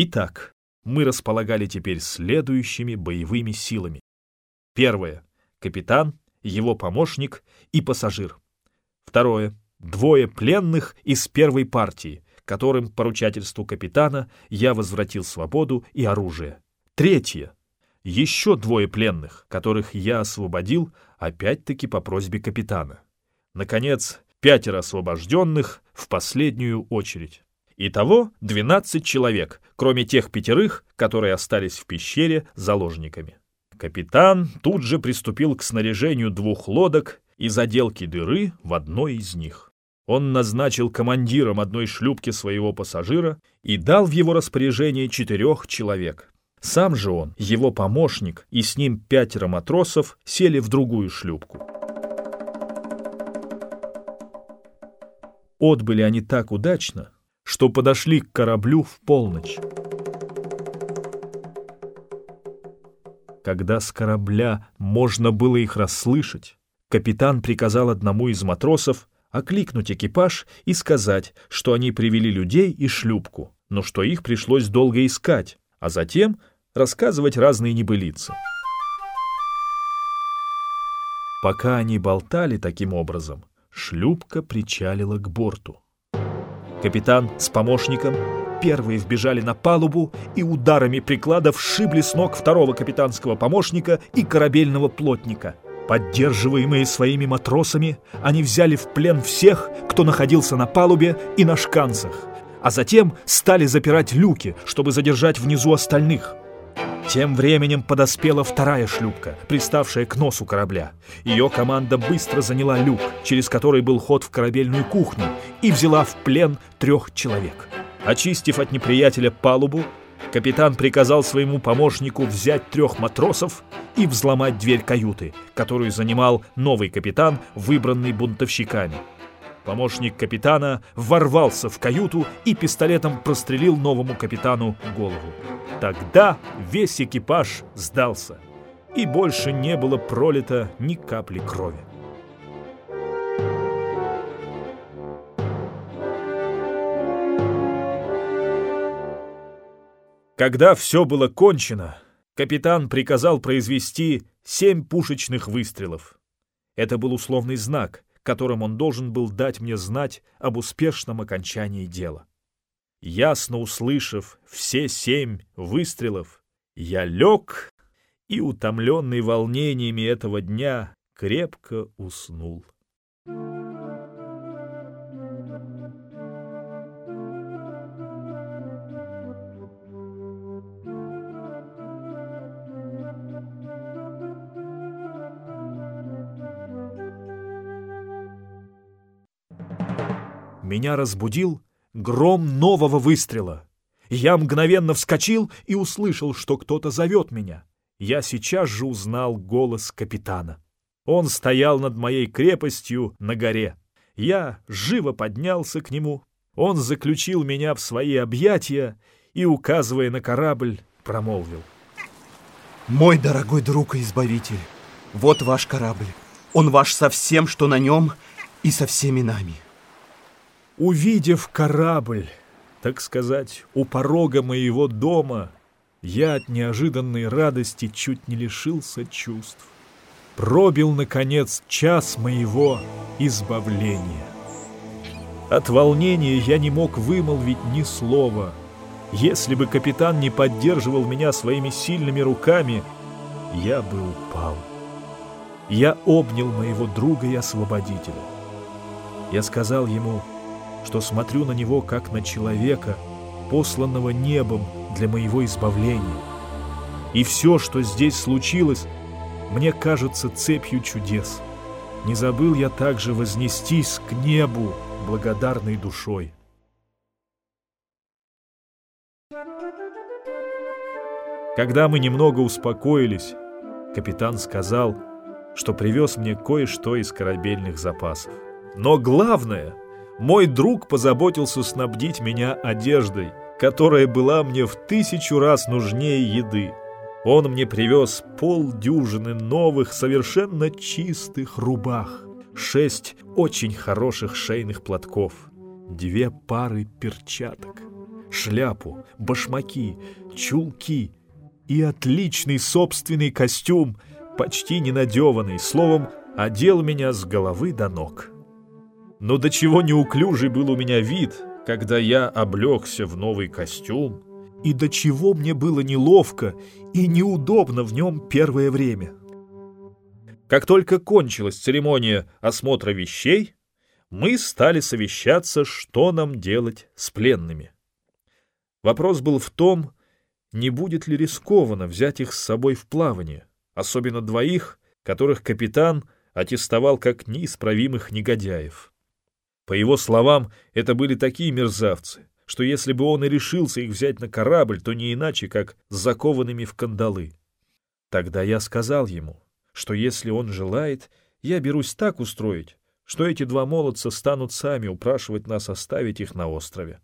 Итак, мы располагали теперь следующими боевыми силами. Первое — капитан, его помощник и пассажир. Второе — двое пленных из первой партии, которым, по ручательству капитана, я возвратил свободу и оружие. Третье — еще двое пленных, которых я освободил, опять-таки по просьбе капитана. Наконец, пятеро освобожденных в последнюю очередь. Итого 12 человек, кроме тех пятерых, которые остались в пещере заложниками. Капитан тут же приступил к снаряжению двух лодок и заделке дыры в одной из них. Он назначил командиром одной шлюпки своего пассажира и дал в его распоряжение четырех человек. Сам же он, его помощник и с ним пятеро матросов сели в другую шлюпку. Отбыли они так удачно, что подошли к кораблю в полночь. Когда с корабля можно было их расслышать, капитан приказал одному из матросов окликнуть экипаж и сказать, что они привели людей и шлюпку, но что их пришлось долго искать, а затем рассказывать разные небылицы. Пока они болтали таким образом, шлюпка причалила к борту. Капитан с помощником первые вбежали на палубу и ударами прикладов сшибли с ног второго капитанского помощника и корабельного плотника. Поддерживаемые своими матросами, они взяли в плен всех, кто находился на палубе и на шканцах, а затем стали запирать люки, чтобы задержать внизу остальных – тем временем подоспела вторая шлюпка, приставшая к носу корабля. Ее команда быстро заняла люк, через который был ход в корабельную кухню, и взяла в плен трех человек. Очистив от неприятеля палубу, капитан приказал своему помощнику взять трех матросов и взломать дверь каюты, которую занимал новый капитан, выбранный бунтовщиками. Помощник капитана ворвался в каюту и пистолетом прострелил новому капитану голову. Тогда весь экипаж сдался, и больше не было пролито ни капли крови. Когда все было кончено, капитан приказал произвести семь пушечных выстрелов. Это был условный знак — которым он должен был дать мне знать об успешном окончании дела. Ясно услышав все семь выстрелов, я лег и, утомленный волнениями этого дня, крепко уснул. Меня разбудил гром нового выстрела. Я мгновенно вскочил и услышал, что кто-то зовет меня. Я сейчас же узнал голос капитана. Он стоял над моей крепостью на горе. Я живо поднялся к нему. Он заключил меня в свои объятия и, указывая на корабль, промолвил. «Мой дорогой друг и избавитель, вот ваш корабль. Он ваш со всем, что на нем, и со всеми нами». Увидев корабль, так сказать, у порога моего дома, я от неожиданной радости чуть не лишился чувств. Пробил, наконец, час моего избавления. От волнения я не мог вымолвить ни слова. Если бы капитан не поддерживал меня своими сильными руками, я бы упал. Я обнял моего друга и освободителя. Я сказал ему — что смотрю на него как на человека, посланного небом для моего избавления. И все, что здесь случилось, мне кажется цепью чудес. Не забыл я также вознестись к небу благодарной душой. Когда мы немного успокоились, капитан сказал, что привез мне кое-что из корабельных запасов. Но главное — мой друг позаботился снабдить меня одеждой, которая была мне в тысячу раз нужнее еды. Он мне привез полдюжины новых, совершенно чистых рубах, шесть очень хороших шейных платков, две пары перчаток, шляпу, башмаки, чулки и отличный собственный костюм, почти ненадеванный, словом, одел меня с головы до ног. Но до чего неуклюжий был у меня вид, когда я облегся в новый костюм, и до чего мне было неловко и неудобно в нем первое время. Как только кончилась церемония осмотра вещей, мы стали совещаться, что нам делать с пленными. Вопрос был в том, не будет ли рискованно взять их с собой в плавание, особенно двоих, которых капитан аттестовал как неисправимых негодяев. По его словам, это были такие мерзавцы, что если бы он и решился их взять на корабль, то не иначе, как закованными в кандалы. Тогда я сказал ему, что если он желает, я берусь так устроить, что эти два молодца станут сами упрашивать нас оставить их на острове.